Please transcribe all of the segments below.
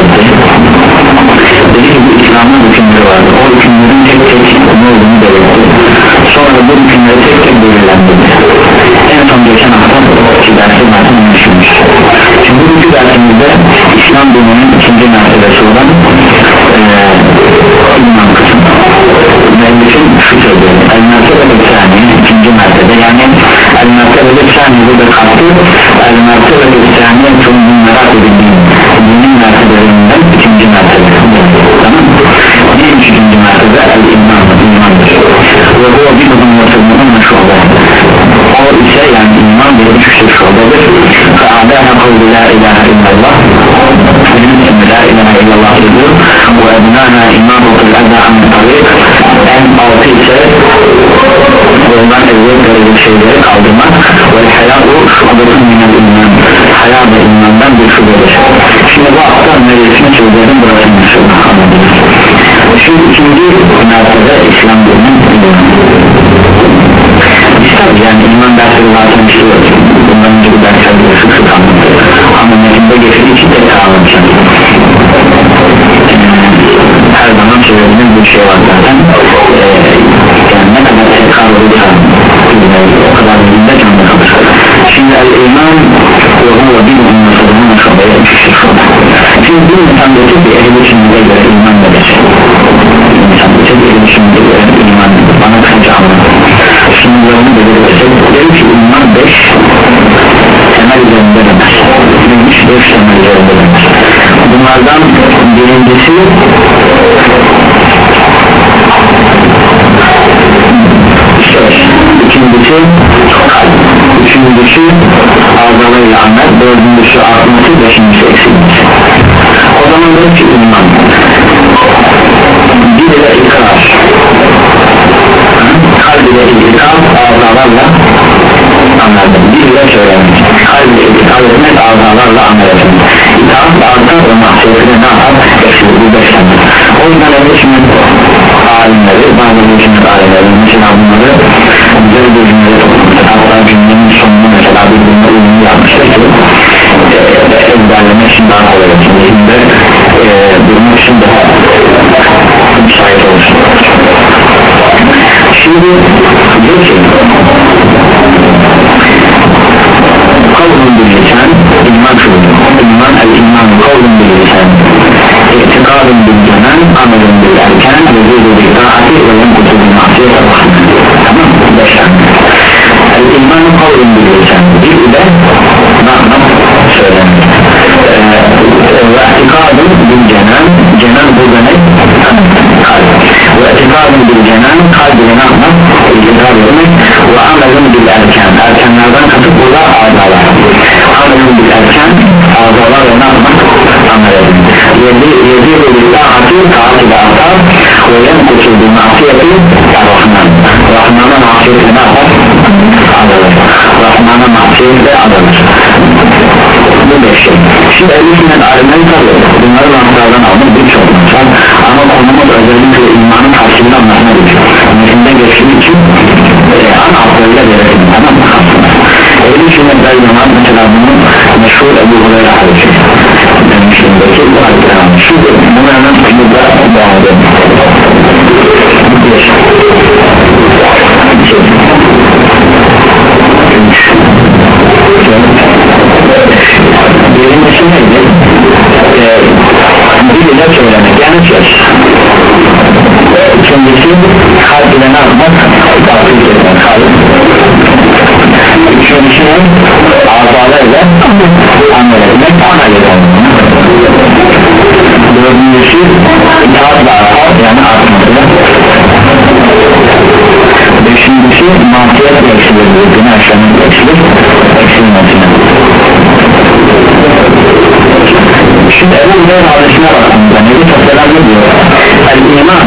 yaptım. İçin tek anlatacağım her zaman söylediğim bir şey var zaten. Ee, yani ne kadar tekrar olursa o kadar bilinde canlı kalır. Şimdi el-iman huve bir ummasadının şubaya düşüşür şimdi bir insan dedi ki ehli sünnete göre iman nedir insan dedi ki ehli sünnete göre iman. Nedir bana kısaca anlatır sınırlarını belirlesek dedi ki iman beş beş temel üzerinde demez bunlardan birincisi söz ikincisi üçüncüsü ağzalarıyla amel dördüncüsü artması beşincisi eksilmesi o zaman dedi ki iman bir ile ikrar. Kalb ile itikad ağzalarla anladım. Bir ile söylemek kalb ile itikad etmek amel etmek itaat artar ve mahsiyetine bil erken erkenlerden katıp burada ağzalar amelun bil erken ağzalar ve ne yapmak? amel etmek yedi ve billahi taati da atar ve yenkutu bil masiyeti rahman. Rahmana masiyeti ne yapar? rahmana masiyeti azalır bu beş şey. Şimdi sünnet alimleri tabi bunları laflardan almak birçok var. Ama konumuz özellikle imanın karşılığını anlatmak için metinde geçtiği için Ana abdoluyla verelim tamam mı? Ehl-i sünnetler zaman mesela bunun meşhur Ebu Hureyre hadisi Demişimdeki bu hadisi almıştı Bunu hemen burada bağladım Bir Birincisi neydi? Ee, diliyle söylemek yani söz İkincisi kalbiyle ne yapmak? Tatlı Hayır. Şu düşünün azalarıyla amel etmek amel etmek. Dördüncüsü itaat ve akal yani artması. Beşincisi mantiyet eksilir. Günah şanın eksilir. Eksilmesine. Şimdi Ebu Hüreyre hadisine baktığımızda Nebi Tasselam ne diyor? El iman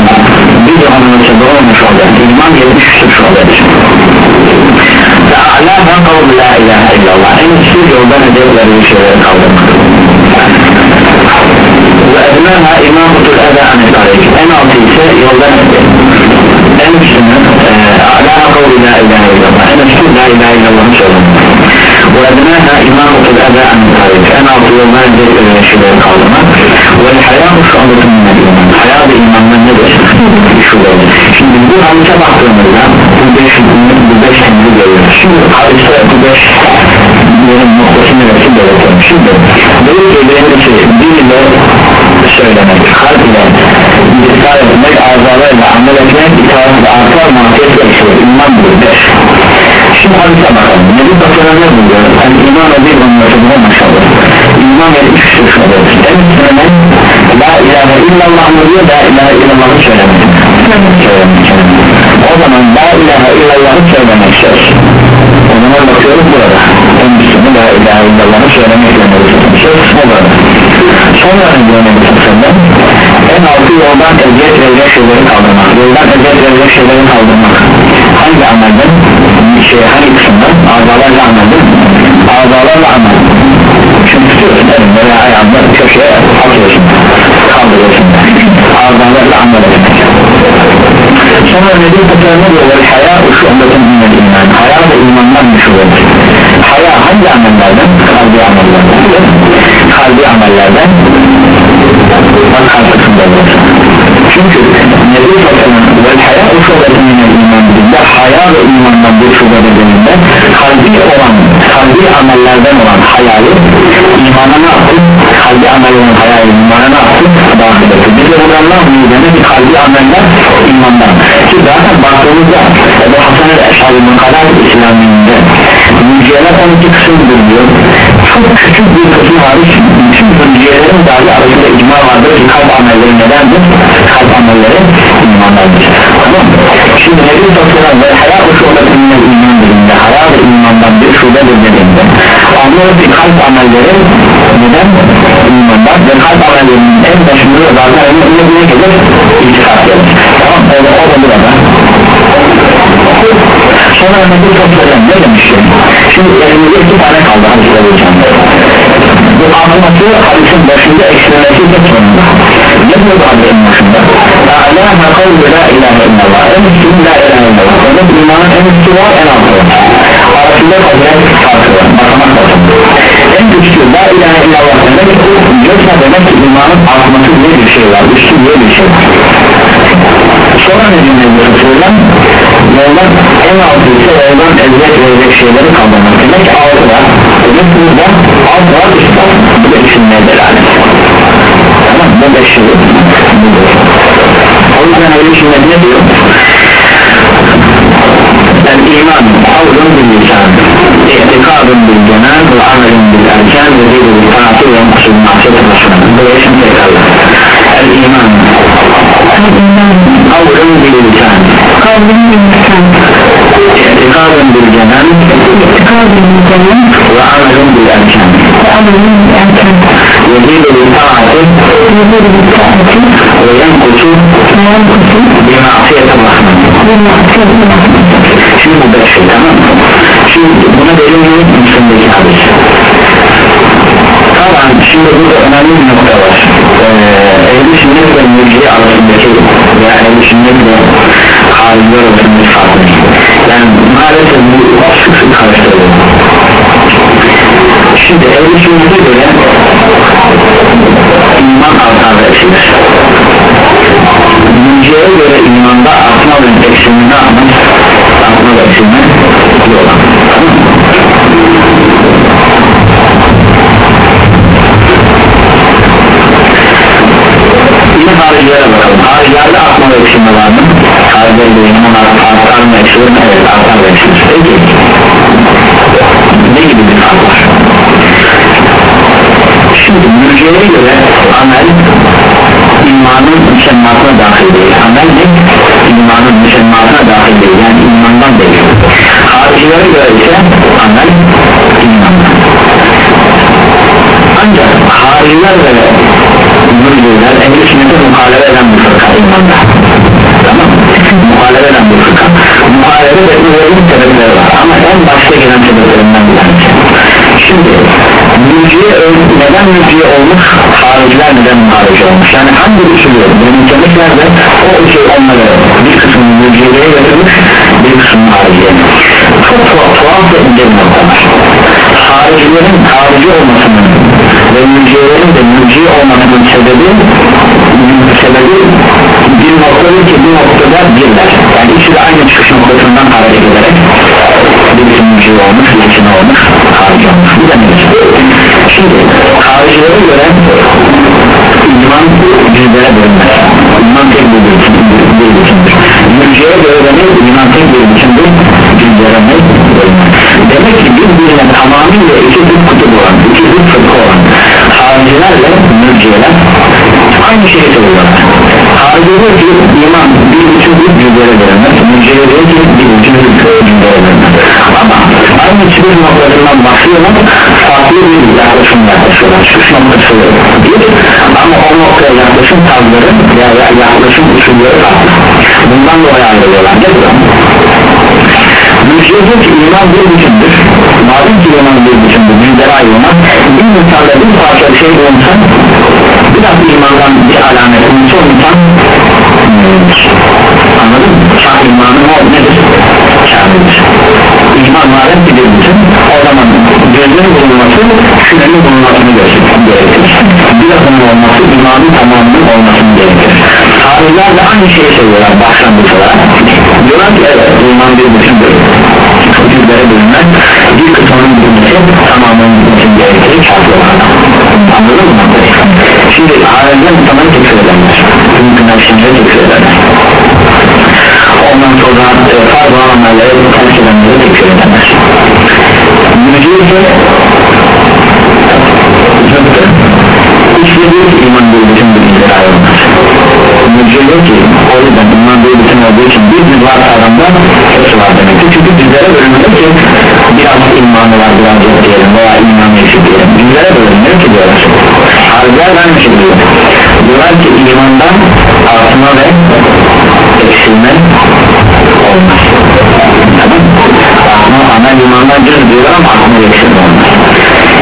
bir anlayıcı olmuş olacak. İman 73 suç olacak. لا لا إله إلا الله. إن شيء ربنا يقدر يشير وأدناها إمامة الأذى عن الطريق. أنا أعطيك يوضح أنا آه، لا قول لا إله إلا الله. أنا مش لا إله إلا الله وأدناها إمامة الأذى عن الطريق. أنا أعطي يوضح ذلك الشباب والحياة شعبة من الإيمان şurada şimdi bu hadise baktığımızda bu beş hükmünün bu beş emri görüyoruz şimdi hadise bu beş yerin noktası neresi belirtelim şimdi böyle birincisi şey, dil ile söylemek kalp ile ısrar etmek azalarla amel etmek itaat ve artar mahfiyet geçiyor iman budur beş. Şimdi hadise bakalım. Nebi Bakır'a ne buluyor? Yani iman edip anlatılma maşallah. İman edip şu şöyle en önemli La ilahe illallah diyor La ilahe illallah'ı söylemek. O zaman La ilahe illallah'ı söylemek söz. O zaman bakıyoruz burada. En üstüne La ilahe illallah'ı söylemekle söz burada Sonra ne diyor Nebi Bakır'da En altı yoldan eziyet verecek şeyleri kaldırmak. Yoldan eziyet verecek şeyleri kaldırmak. Hangi amelden? şey hangi kısımdan? Azalarla ameldir azalarla amel çünkü tutuyorsun elinde veya ayağında köşeye atıyorsun sonra nedir tasarını diyorlar haya şu anlatın minnet iman haya da imandan düşürür haya hangi amellerden? Kalbi amellerden. Kalbi amellerden bak karşısında çünkü nedir tasarını ve haya şu anlatın dediğinde haya ve imandan bir şube dediğinde kalbi olan kalbi amellerden olan hayali imana ne yaptı? kalbi amel hayali imana ne yaptı? dahil etti biz de buradan ne yapıyoruz demek kalbi ameller imandan ki zaten baktığımızda Ebu Hasan el-Eşari'nin kadar İslamiyinde müciyeler 12 kısımdır diyor çok küçük bir kısım hariç bütün müciyelerin dahi arasında icma vardır ki kalp amelleri nedendir? kalp amelleri imandandır tamam şimdi Nebi Tasarım ve hayat şubetinden iman dediğinde hayat imandan bir şubedir dediğinde anlıyoruz ki kalp amelleri neden imandan ve kalp amellerinin en başında zaten ne gelir? İtikad gelir tamam? O, o da burada sonra Nebi Tasarım ne demiş şimdi elimizde iki tane kaldı. Hadis vereceğim bu anlaması hadisin başında eksilmesi de sonunda ne bu hadisin başında? Alâhe kavlu la ilahe illallah. En üstü la ilahe illallah. Onun imanın en üstü var en altı var. Arasında fazilet farkı var. Basamak bakın en üstü la ilahe illallah demek yoksa demek ki imanın artması diye bir şey var üstü diye bir şey var sonra ne dinliyor Resulullah yoldan en altı ise yoldan eziyet verecek şeyleri kaldırmak. Demek altı var. Demek burada alt var. Üst var bu da içinmeye delalet tamam bu şey budur o yüzden öyle şimdi ne diyor el iman kavlun bil lisan itikadun bil genel ve amelin bil erken ve zeydu bil taati ve yankusul mahset başına buraya şimdi tekrarlar el iman kavlun bil lisan kavlun bil lisan itikadun bil genel. İtikadun bil genel ve amelin bil erken. Ve amelin bil erken. Zeydu bil taati yürür bil taati ve yankusul ve yankusul bir mahset başına bir mahsed Şimdi bu beş şey tamam mı? Şimdi buna delil yok Müslüm'deki hadis? Tamam şimdi burada önemli bir nokta var. Ee, Ehl-i sünnet ve mülkiye arasındaki veya ehl-i sünnet ve halinde arasındaki farkı Yani maalesef bu sık sık karıştırılıyor Şimdi ehl-i sünnete göre iman artar ve eksilir Mülkiye göre imanda artma ve eksilme ne yapmak? Artma ve eksilme yok Tamam mı? Haricilere bakalım. Haricilerde akma ve var mı? Haricilerde iman artar mı eksilir mi? Evet artar ve eksilir. Peki. Ne gibi bir fark var? Şimdi mürciyeye göre amel imanın müsemmasına dahil değil. Amel de imanın müsemmasına dahil değil. Yani imandan değil. Haricilere göre ise amel imandan. Ancak hariciler ve mürciler ehli sünnete muhalefet eden bir fırka. İmanda tamam mı? muhalefet eden bir fırka. Muhalefet etmelerinin sebepleri var. Ama en başta gelen sebeplerinden bir tanesi. Şimdi mürciye neden mürciye olmuş? Hariciler neden harici olmuş? Yani hangi usulü benimsemişler de o usul onları bir kısmını mürciyeye götürmüş bir kısmını hariciye çok tuhaf ve ince bir nokta var. Haricilerin harici olmasının ve mürciyelerin de mürciye olmasının sebebi sebebi bir noktada ki bir noktada birler. Yani ikisi de aynı çıkış noktasından hareket ederek birisi mürciye olmuş birisine olmuş harici olmuş. Bu demek şimdi haricilere göre iman cüzlere bölünmez iman tek bir bütün bir bütündür mürciye göre demek iman tek bir bütündür cüzlere bölünmez demek ki birbirine tamamıyla iki zıt kutup olan iki zıt fırka olan haricilerle mürciyeler aynı şeyi söylüyorlar. Harici diyor ki iman bir bütün bir cüzlere bölünmez mürciye diyor ki bir bütün bir cüzlere bölünmez ama aynı çıkış noktalarından başlıyorlar farklı bir yaklaşım yaklaşıyorlar çıkış noktası bir ama o noktaya yaklaşım tarzları veya yaklaşım usulleri farklı bundan dolayı ayrılıyorlar. Değil? Müşriye diyor ki iman bir bütündür Madem ki iman bir bütündür Bizlere ayrılmaz. Bir insanda bir parça bir şey olsa Biraz imandan bir alamet olsa insan Anladın mı? Şah imanı o nedir? Kamildir İman madem ki bir bütün. O zaman gözün bulunması Şüphenin bulunmasını gerektirir Birazın olması imanın tamamının olmasını gerektirir Sahabeler de aynı şeyi söylüyorlar başlangıç olarak. Diyorlar ki evet iman bir bütündür Cüzlere bölünmez. Bir kısmının bulunması tamamının bulunması gerektirir Şartlı olarak Anladın mı? Şimdi alemde insanları tekrar ederler Mümkün aksiyonları tekrar ederler Ondan sonra e, farz olan amelleri terk edenleri tekrar ederler Mücadele zıttır İstediği ki iman bir bütün bilgileri ayrılmaz Mücadele ki o yüzden olduğu için bir düz var adamda hepsi var demektir Çünkü düzlere bölünmüyor ki biraz imanı var biraz yok diyelim veya imanı eksik diyelim Düzlere bölünmüyor ki diyorlar Harbiler şey diyor Diyorlar ki imandan artma ve eksilme olmaz Tamam artma imandan cüz diyorlar ama artma ve eksilme olmaz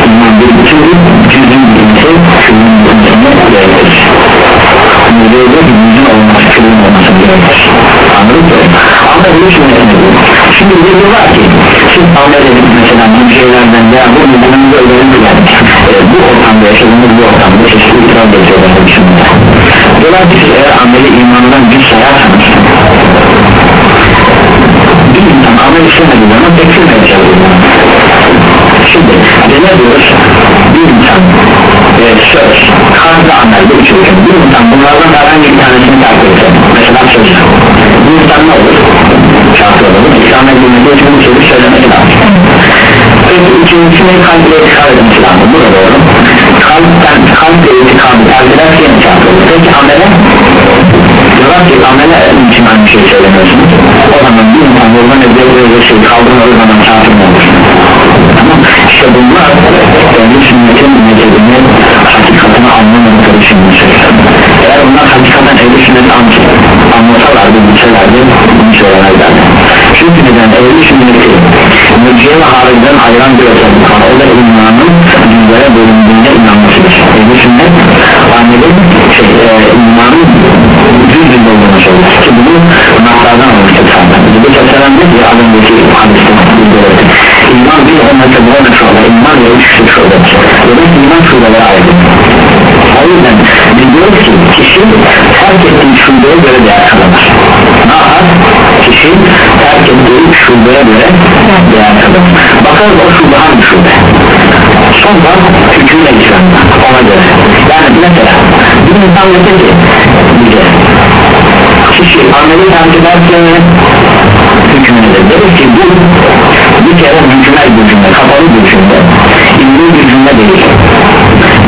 İman bir bütündür cüzün bilinci şunun bilinci gerektirir Müzeyde bir olması külün olması gerekir Anladın mı? Ama şey ne Şimdi bir diyorlar ki Siz amel edip mesela müzeylerden veya bu müzenin öğrenip yani? E, Bu ortamda yaşadığımız bu ortamda çeşitli itiraz ediyorlar bu düşünümde Diyorlar ki siz eğer ameli imandan bir sayarsanız Bir insan amel işlemediği zaman tekfirmeyecek Şimdi ne diyoruz bir insan e, söz, ve amelde üçüncü bir insan. Bunlardan herhangi bir tanesini takip etse mesela söz bu insan ne olur? şartı olur. İslam edilmesi için bu sözü söylemesi lazım. Peki ikincisini kalp ile itikad etmesi lazım. Bu da doğru. Kalpten kalp ile itikadı terk yine şartı olur. Peki amele? Diyorlar ki amele için aynı şey söylemiyorsunuz o zaman bir insan yoldan ediyor şey kaldırmadığı zaman şartı mı olur? İşte bunlar ehli sünnetin mezhebini hakikatini anlamadıkları için eğer bunlar hakikaten ehli sünneti anlasalardı bilselerdi bunu söylemezlerdi. Çünkü neden? Ehli sünneti mürciye ve hariciden ayıran bir özellik var o da imanın düzlere bölündüğüne inanmasıdır. Ehli sünnet annenin şey, e, imanın düz düz olduğunu söyler ki bunu naklardan almıştır zaten bu keselendir ya az önceki hadiste iman bir o mezhebine şöyle iman ve üç şöyle demek iman şubelere ayrı o yüzden biz ki kişi terk ettiği şubeye göre değer kazanır ne yapar? kişi terk ettiği şubeye göre değer kazanır bakarız o şube hangi şube? Sonra hükümle geçer ona göre. Yani mesela bir insan dese ki bize kişi ameli terk ederse hükmündedir deriz ki bu bir kere mükemmel bir cümle kapalı bir cümle ilmi bir cümle değil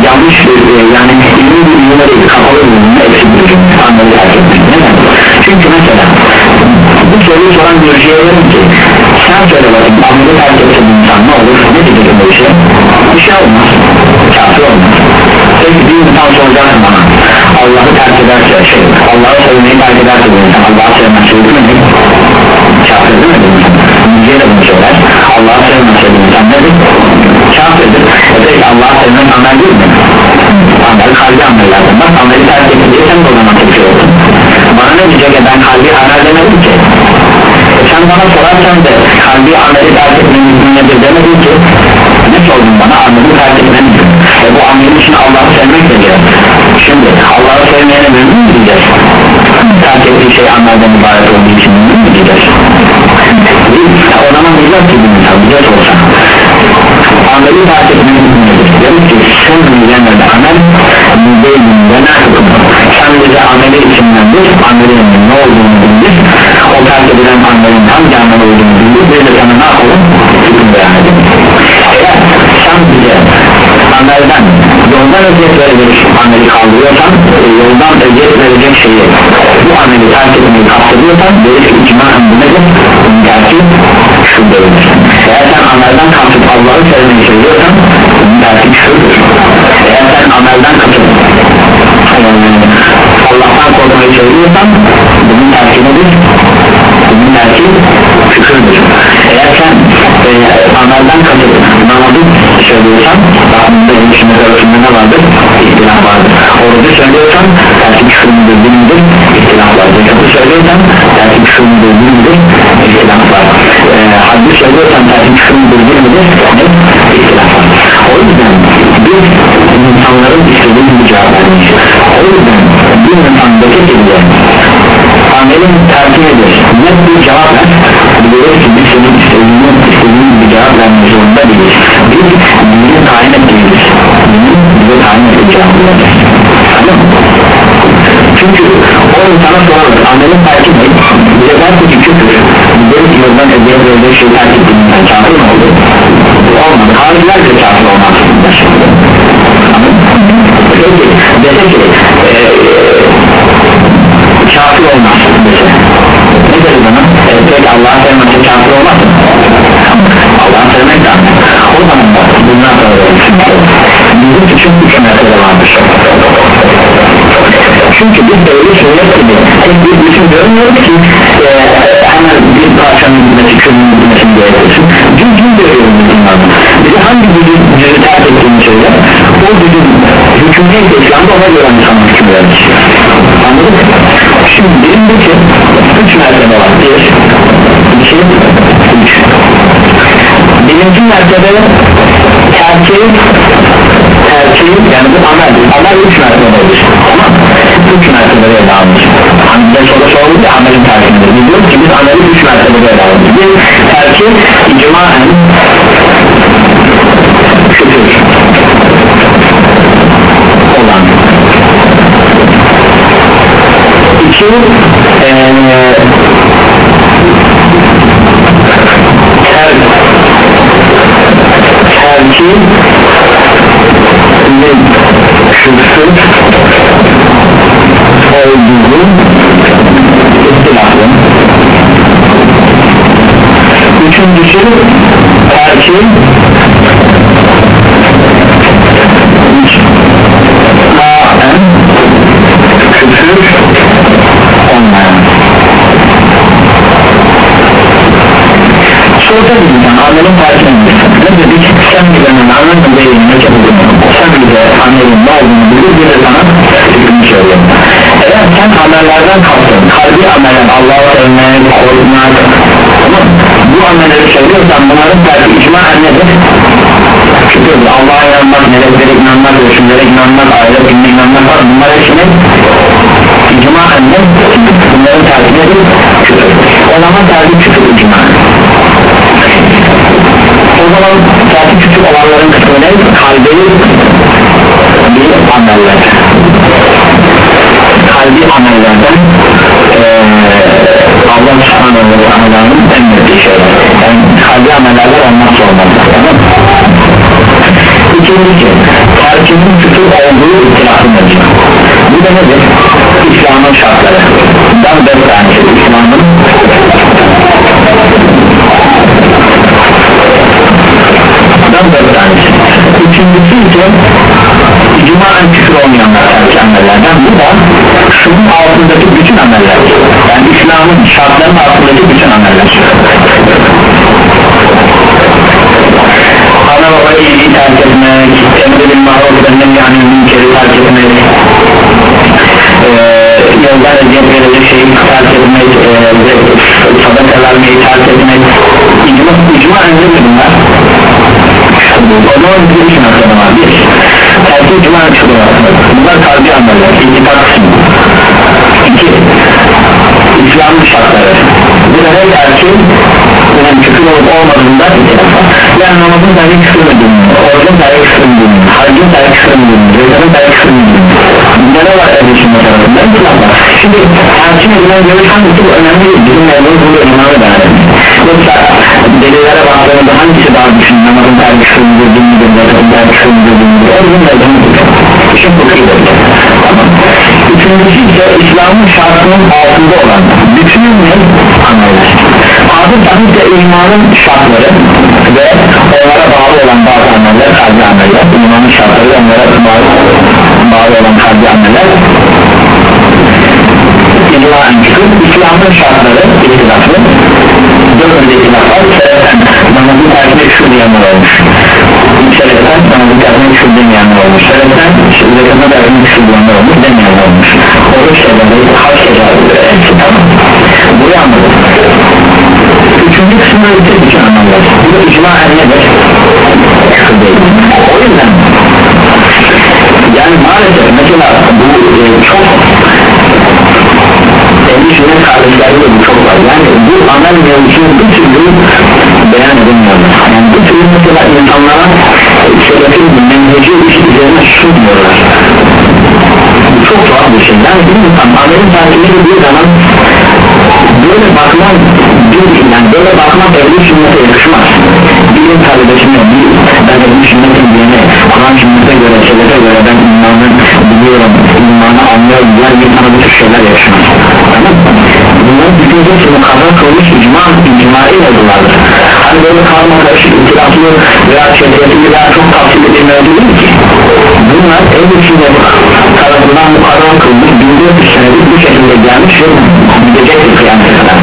yanlış bir e, yani ilmi bir değil kapalı bir cümle eksik bir cümle ameli terk etmek neden? soruyu soran görüşüye derim ki sen söyle bakayım ameli terk etse insan ne olur? Ne diyecek bu işe? Bir şey olmaz. Kafir olmaz. Peki bir insan soracak bana Allah'ı terk ederse şey Allah'ı sevmeyi terk ederse bir insan Allah'ı sevmezse hükmü ne? kafir değil mi Müziğe de bunu söyler? Allah'ı sevmezse bir insan nedir? kafirdir peki Allah'ı sevmek amel değil mi? amel kalbi amellerden bak ameli terk edince sen de o zaman tepki oldun bana ne diyecek? Ben kalbi amel demedim ki. E sen bana sorarsan da kalbi ameli terk etmenin nedir demedin ki. Ne sordun bana? Ameli terk etmenin e bu amelin için Allah'ı sevmek de gerek şimdi Allah'ı sevmeyene memnun mu diyeceğiz? Terk ettiği şey amelden ibaret olduğu için memnun mu diyeceğiz? O zaman diyeceğiz ki bir insan bize sorsa ameli etmenin nedir demek ki sen düzenlerde amel müdeylinde ne bize ameli içindendir amelin ne olduğunu bildir o terk edilen amelin hangi amel olduğunu bildir biz de sana ne yapalım hüküm beyan edelim eğer sen bize amelden yoldan eziyet verecek ameli kaldırıyorsan e, yoldan eziyet verecek şeyi bu ameli terk etmeyi kastediyorsan deriz ki icmaen bu nedir? bunun terki şu değildir eğer sen amelden kasıp Allah'ı sevmeyi seviyorsan terki şudur eğer sen amelden kasıp e, Allah'tan korkmayı seviyorsan bunun terki nedir? bunun terki küfürdür eğer sen e, amelden kasıp namazı söylüyorsan Rabbimde ilişkimiz arasında ne vardır? İhtilaf vardır orucu söylüyorsan terki küfür müdür değildir? İhtilaf vardır zekatı söylüyorsan terki küfür müdür değildir? İhtilaf var e, haddi söylüyorsan terki küfür müdür değildir? Ne? İhtilaf var o yüzden biz insanların istediği bir cevap vermiş o yüzden bir insan dese ki bize amelin terki nedir? Net bir cevap ver Biliriz ki biz senin istediğin, istediğin bir cevap vermek zorunda değiliz Biz dinin tayin ettiğimiz Dinin bize tayin ettiği Anladın mı? Çünkü o insana sorarız amelin terki ne? Bize derse ki küfür ki yoldan eziyet verecek şey terk ettiğinden kafir mi oldu? Olmadı Hariciler de kafir olmaz? Peki dese ki eee kafir olmaz dese ne deriz ona? E, peki Allah'a sevmezse kafir olmaz mı? Allah'a sevmek lazım o zaman da bundan sonra bizim için üç mesele vardır çünkü biz böyle sünnet gibi tek bir bütün görmüyoruz ki e, hemen bir parçanın gitmesi köyünün gitmesini gerekirsin cüm cüm görüyoruz bunlardan bize hangi gücü cüzü terk ettiğini söyle o gücün hüküm neyse İslam'da ona göre insan hüküm verir anladın mı? şimdi birinci ki üç mertebe var. Bir iki üç. Birinci mertebe terki terki yani bu amel amel üç mertebedir tamam üç mertebede ele almış. Hani bize soru sordu ya amelin terkidir biz ki biz ameli üç mertebede ele almış bir terki icmaen küfür olduğu ihtilaflı üçüncüsü terki icmaen küfür. Olmayan. Sorda insan amelin farkına ne dedik? Sen bize anladın değil ne sen bize amelin ne olduğunu bilir bir de sana sen amellerden kalktın kalbi ameller Allah'a sevmek, korkmak bu amelleri söylüyorsan bunların tersi icmaen nedir? Şükür Allah'a inanmak, meleklere inanmak, ölçümlere inanmak, ahiret gününe inanmak var bunlar hepsinin icmaen ne? bunların tersi nedir? Küfür o zaman tersi küfür icmaen o zaman tersi küfür olanların kısmı ne? kalbi bir ameller kalbi amellerden e, Allah subhanahu ve teala'nın emrettiği şeyler. Yani kalbi amellerden olmazsa olmaz tamam ikincisi terkinin küfür olduğu itilafı mevcut. Bu da nedir? İslam'ın şartları. Bundan dört tanesi şey. İslam'ın bundan dört tanesi şey. üçüncüsü ise cumadan küfür olmayanlar amellerden. Bu da şunun altındaki bütün ameller. Yani İslam'ın şartlarının altındaki bütün ameller. Ana baba iyiliği terk etmek emredin maruf benden yani münkeri terk etmek yoldan eziyet verecek şeyi terk etmek e, sadaka vermeyi terk etmek. İcma, icma önce bunlar. Onun bir için aslında tersi cuma çıkıyor bunlar kalbi ameller itikad kısmı iki İslam'ın şartları. Ne der ki yani küfür olup olmadığında yani namazın tersi kısmını orucun tersi kısmını harcın tersi kısmını zekatın tersi kısmını bunda ne var ehli sünnet arasında İslam var. Şimdi tersi edilen görüş hangisi bu önemli değil bizim mevzumuz bunu imamı da yoksa delillere baktığımızda hangisi daha düşün namazın kısmını dinlidir zekatın tersi kısmını dinlidir o bizim mevzumuz işin fıkhıdır tamam Üçüncüsü ise İslam'ın şartının altında olan bütün ne ameller Adı tabi de imanın şartları ve onlara bağlı olan bazı ameller kalbi ameller imanın şartları ve onlara bağlı, bağlı olan kalbi ameller çıkıp İslam'ın şartları ihtilaflı Dördüncü ihtilaf var Sebepten namazın tersine şu diyenler olmuş Sebepten namazın tersine şu demeyenler olmuş Sebepten zekatın tersine şu diyenler olmuş demeyenler olmuş Oruç şeyleri, haç şeyleri hepsi tamam Burayı anladık Üçüncü kısmını bitirdik için anlamlar Bu da icmaen nedir? Küfür değil O yüzden yani maalesef mesela bu e, çok kardeşlerde bu çok var. Yani bu amel mevzusunu bir türlü beyan edilmiyor. Yani bir türlü mesela insanlara sebebin menheci üzerine sunmuyorlar bu çok tuhaf bir şey. Yani bir insan amelin takip edildiği zaman böyle bakmak bir yani böyle bakmak ehli sünnete yakışmaz. Bilim talebesine bir ben ehli sünnetin diyene Kur'an sünnete göre sebebe göre ben imanı biliyorum imanı anlıyorum diğer bir tane bu şeyler yaşamaz tamam mı? Bunların bütün hepsi mukadder kılmış icma icmai mevzulardır hani böyle karma karışık itiraflı veya şehriyetli veya çok tavsiye edilmeye ki? Bunlar ehli sünnet tarafından mukadder kılmış 1400 senedir bu şekilde gelmiş ve gidecektir kıyamete kadar.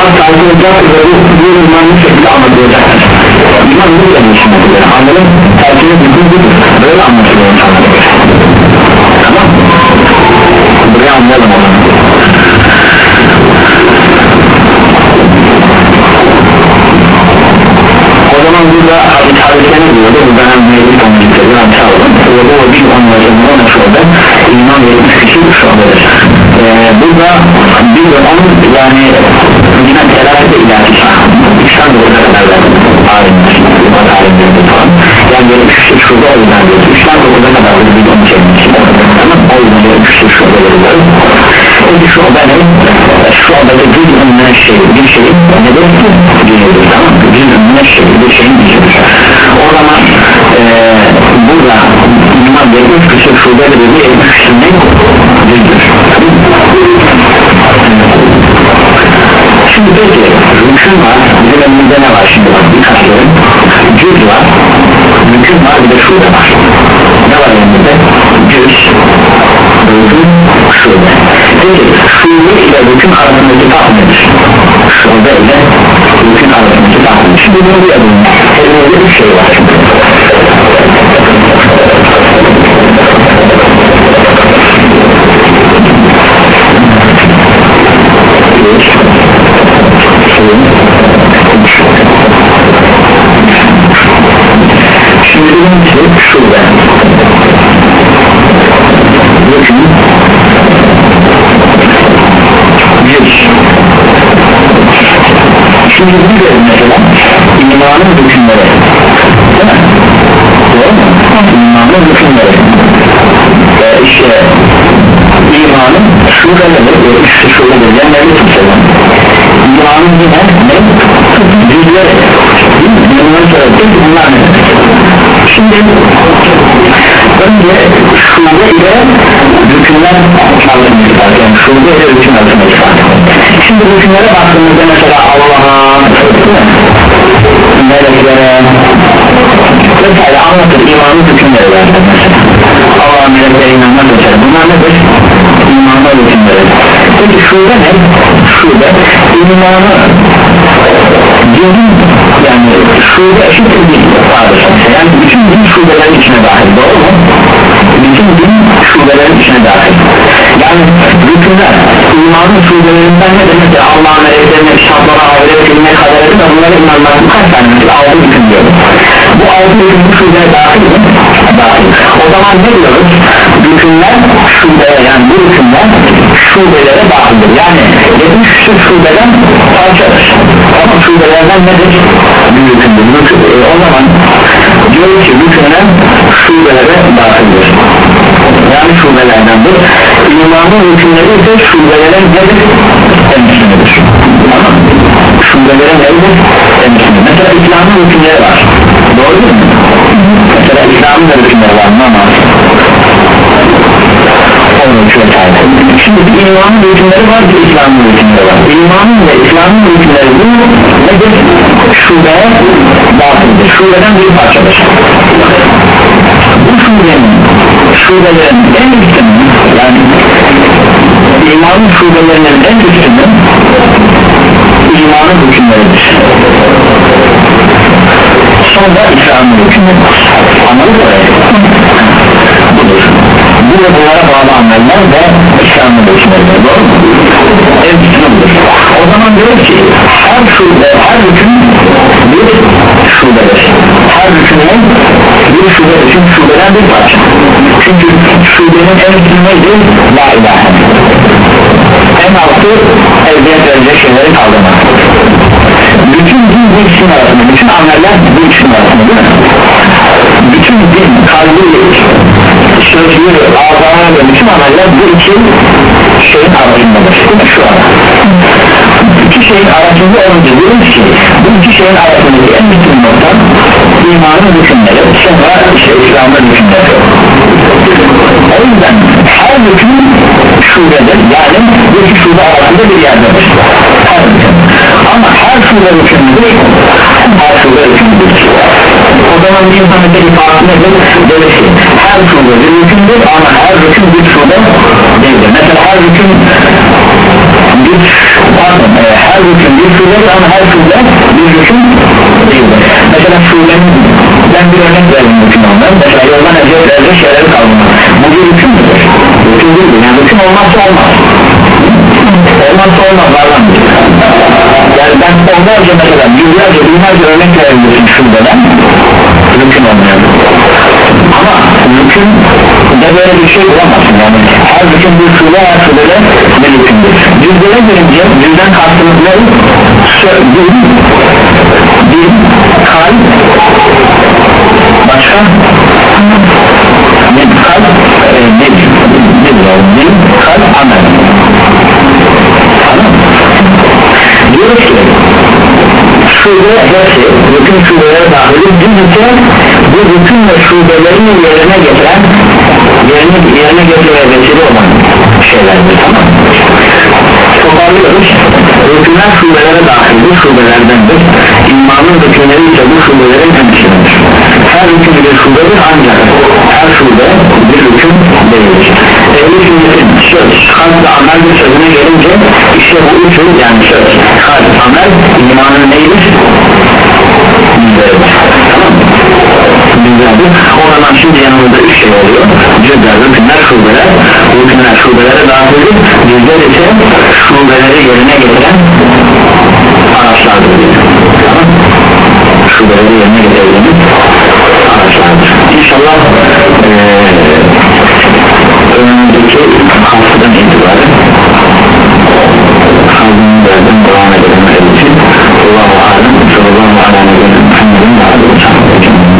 Hatta algılayacak ve bu, bu imanı şekilde anlatılacaktır iman bu senin için yapılır amelin tercihine bütün budur. Böyle anlatılıyor insanlara göre yani yine telafi de ilahi İslam burada kadar verdim alimler iman alimleri falan yani verilmiş kişi şurada o yüzden diyoruz İslam burada kadar bir onu çekmiş tamam o yüzden verilmiş kişi şurada verilir Peki şu ne? Şu anda da bir ünlü şey, bir şey nedir? Cüzdür, tamam mı? Bir ünlü şey, bir şeyin cüzdür. O zaman ee, burada iman üç kısır şurada üç kısır ne? Cüzdür. Şimdi peki, rükün var, bizim elimizde ne var şimdi bak bir karşılayın. Cüz var, rükün var, bir de şurada var. Ne var elimizde? Cüz, rükün, şurada. Peki, şurada ile rükün arasındaki fark nedir? Şurada ile rükün arasındaki fark nedir? Şimdi bunu bir adım, elimizde bir şey var. Şimdi şurada. Bakın. Geç Şimdi bir de mesela imanın hükümleri Değil mi? Doğru mu? İmanın hükümleri ee, İşte imanın şubeleri işte şubeleri yani ne tutuyorlar? İmanın yine ne? Cüzleri Bunları söyledik bunlar ne? Şimdi önce şube ile hükümler arasındaki fark yani şube ile hüküm arasındaki fark şimdi hükümlere baktığımızda mesela Allah'a meleklere vesaire anlatır imanın hükümleri mesela. Allah'a meleklere inanmak vesaire bunlar nedir? imanlar hükümleri peki şube ne? şube imanı Gözün yani şube eşittir bir vardır. Yani bütün din şubelerin içine dahil doğru mu? Bütün din şubelerin içine dahil. Yani rükünler imanın şubelerinden ne demek ki Allah'a meleklerine, kitaplara, ahiret, ilme, kadere de bunlara inanmak bu kaç tane? Altı rükün diyoruz. Bu altı rükün bu şubeye dahil mi? Dahil. O zaman ne diyoruz? Rükünler şubeye yani bu rükünler şubelere dahildir. Yani 70 şubeden parçadır şubelerden nedir? bir rükündür Rükün, e, o zaman diyor ki rükünler şubelere dahildir yani şubelerdendir imanın rükünleri ise şubelere nedir? temsilidir şubelere nedir? temsilidir mesela İslam'ın rükünleri var. Doğru mi? mesela İslam'ın da rükünleri var. Namaz için vesaire. Şimdi bir imanın hükümleri var bir İslam'ın hükümleri var İmanın ve İslam'ın hükümleri bu nedir? Şube dahildir Şubeden bir parçadır Bu şubenin şubelerin en üstünün yani imanın şubelerinin en üstünün imanın hükümleridir sonra İslam'ın hükümleri anladın mı? Bu ve bunlara bağlı ameller ve İslam'ın hükümleri doğru mu? budur o zaman diyor ki her şube her hüküm bir şubedir her hükümün bir şubedir çünkü şubeden bir parça çünkü şubenin en üstü neydi? la ilahe en altı eziyet verecek şeyleri kaldırmak bütün din bu ikisinin arasında bütün ameller bu ikisinin arasında değil mi? bütün din kalbi sözlü ağzına bütün ameller bu iki şeyin arasındadır şu an. İki şeyin arasında olunca diyoruz ki bu iki şeyin arasındaki en bütün nokta imanın hükümleri sonra işte İslam'ın hükümleri o yüzden her hüküm şubedir yani bu iki şube arasında bir yerdedir her hüküm ama her şube hükümdür her şube hükümdür o zaman bir tek ifadesi nedir? Böyle şey, her bir hükümdür ama her hüküm bir şube değildir. Mesela her hüküm bir pardon e, her hüküm bir şubedir ama her şube bir hüküm değildir. Mesela şubenin ben bir örnek vereyim hüküm ondan mesela yoldan eziyet verecek şeyleri kaldırmak. Bu bir hüküm müdür? hüküm değildir. Yani hüküm olmazsa olmaz. Olmazsa olmaz vardan yani ben onlarca mesela yüzlerce binlerce örnek verebilirsin şubeden mümkün olmuyor. Ama mümkün. De böyle bir şey bulamazsın. Yani her bütün bir şube her şubede bir hükümdür cüzdere gelince cüzden kastımız ne? din. Din kalp başka? Din kalp e, din. Din din kalp amel. Mı? diyoruz ki şube hepsi bütün şubelere dahil bizimse bu bütün ve şubelerin yerine getiren yerine, yerine getirmeye vesile olan şeylerdir tamam toparlıyoruz. Hükümler şubelere dahildir şubelerdendir. İmanın hükümleri ise bu şubelerin temsilidir her hüküm bir şubedir ancak her şube bir hüküm değildir. Ehli sünnetin söz kalp ve amel bir sözüne gelince işte bu üçü yani söz kalp amel imanın neydir? bizleridir güzeldir o zaman şimdi yanımızda üç şey oluyor. Cüzler rükünler şubeler rükünler şubelere dahil cüzler ise şubeleri yerine getiren araçlardır. Tamam şubeleri yerine getirebildiğimiz araçlardır. İnşallah ee, önümüzdeki haftadan itibaren kaldığım yerden devam edelim için Allah-u Alem sallallahu aleyhi ve sellem Muhammed'in